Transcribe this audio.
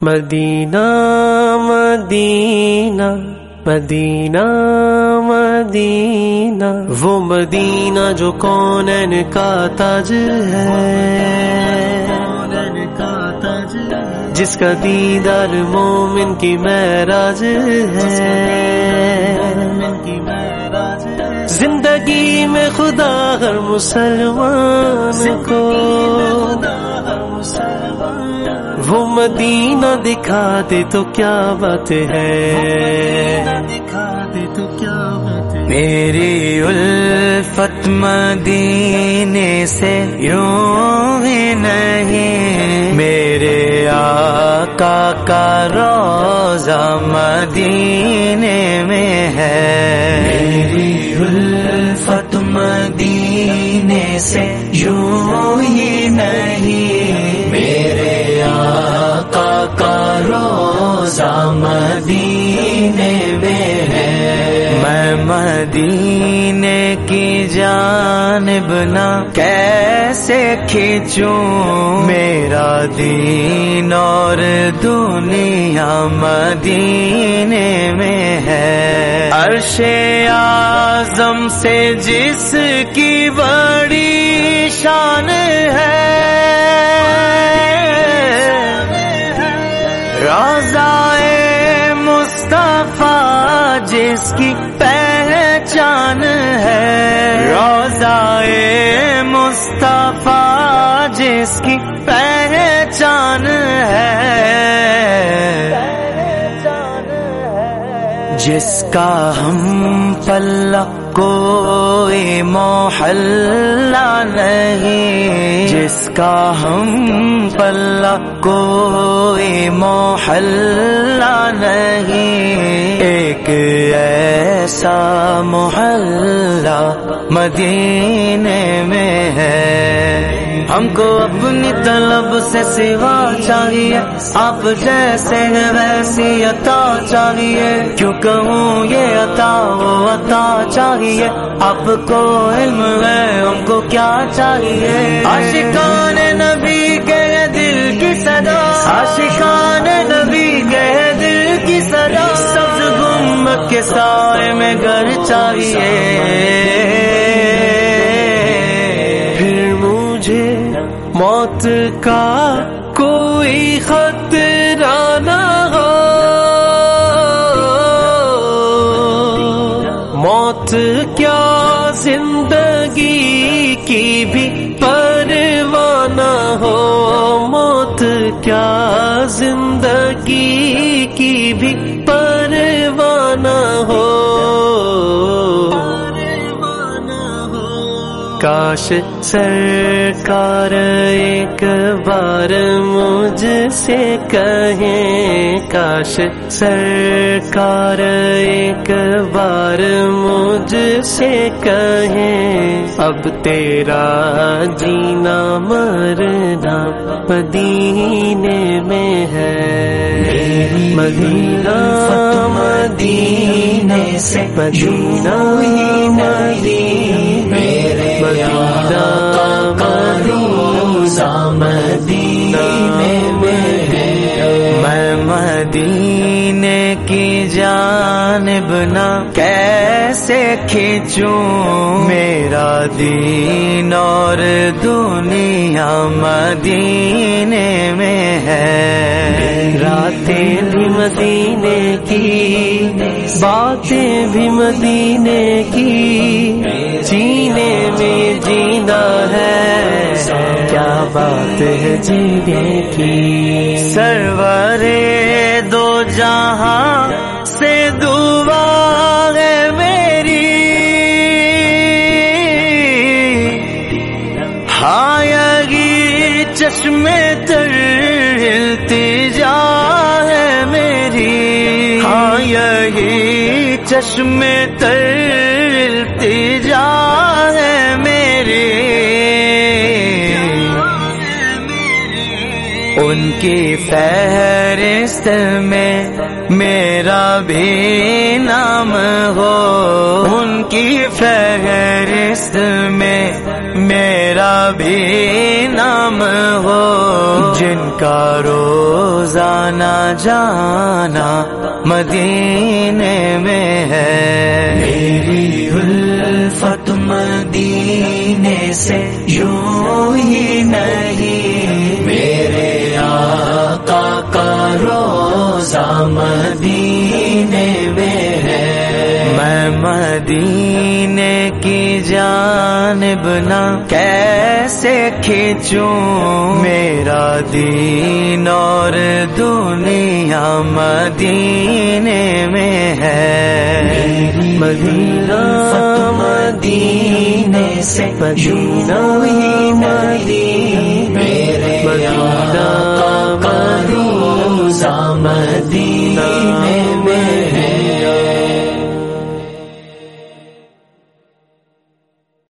مدینہ مدینہ مدینہ مدینہ۔ وہ مدینہ جو کون کا تاج ہے۔ جس کا دیدار مومن کی معراج ہے۔ زندگی میں خدا ہر مسلمان کو۔ مدینہ دکھا دے تو کیا بات ہے؟ دکھا دے تو کیا بات میری الفت مدینے سے یوں ہی نہیں۔ میرے آقا کا روزہ مدینے میں ہے۔ میری الفت مدینے سے یوں ہی نہیں۔ کا روزہ مدینے میں ہے۔ میں مدینے کی جانب نہ کیسے کھینچوں؟ میرا دین اور دنیا مدینے میں ہے۔ عرش اعظم سے جس کی بڑی شان ہے مصطفیٰ جس کی پہچان ہے۔ روزہ مصطفیٰ جس کی پہچان ہے۔ جس کا ہم پلہ کوئی محلہ نہیں۔ جس کا ہم پلہ کوئی محلہ نہیں۔ ایک ایسا محلہ مدینے میں ہے۔ ہم کو اپنی طلب سے سوا چاہیے، آپ جیسے ہیں ویسی عطا چاہیے۔ کیوں کہوں یہ عطا وہ عطا چاہیے؟ آپ کو علم ہے، ہم کو کیا چاہیے؟ عاشقان نبی کے دل کی صدا۔ عاشقان نبی کے سائے میں گھر چاہیے۔ پھر مجھے موت کا کوئی خطرہ نہ ہو۔ موت کیا زندگی کی بھی پروانہ ہو۔ موت کیا کاش سرکار ایک بار مجھ سے کہیں کاش سرکار ایک بار مجھ سے کہیں اب تیرا جینا مرنا مدینے میں ہے۔ مدینہ مدینے سے مدینہ مدینہ مدینہ مدینے میں مدینے کی جانب نہ کیسے کھینچوں میرا دین اور دنیا مدینے میں ہے راتیں بھی مدینے کی باتیں بھی مدینے کی، جینے میں جینا ہے۔ کیا بات ہے جینے کی؟ سرور دو جہاں سے دعا ہے میری۔ ہایگی چشمے تر۔ یہی چشمے تر التجا ہے میری ان کی فہرست میں میرا بھی نام ہو۔ ان کی فہرست میں میرا بھی نام ہو۔ جن کا روز روزانہ جانا مدینے میں ہے۔ میری الفت مدینے سے یوں مدینے کی جانب نہ کیسے کھینچوں؟ میرا دین اور دنیا مدینے میں ہے۔ مدینہ مدینے سے مدینہ ہی مدینہ۔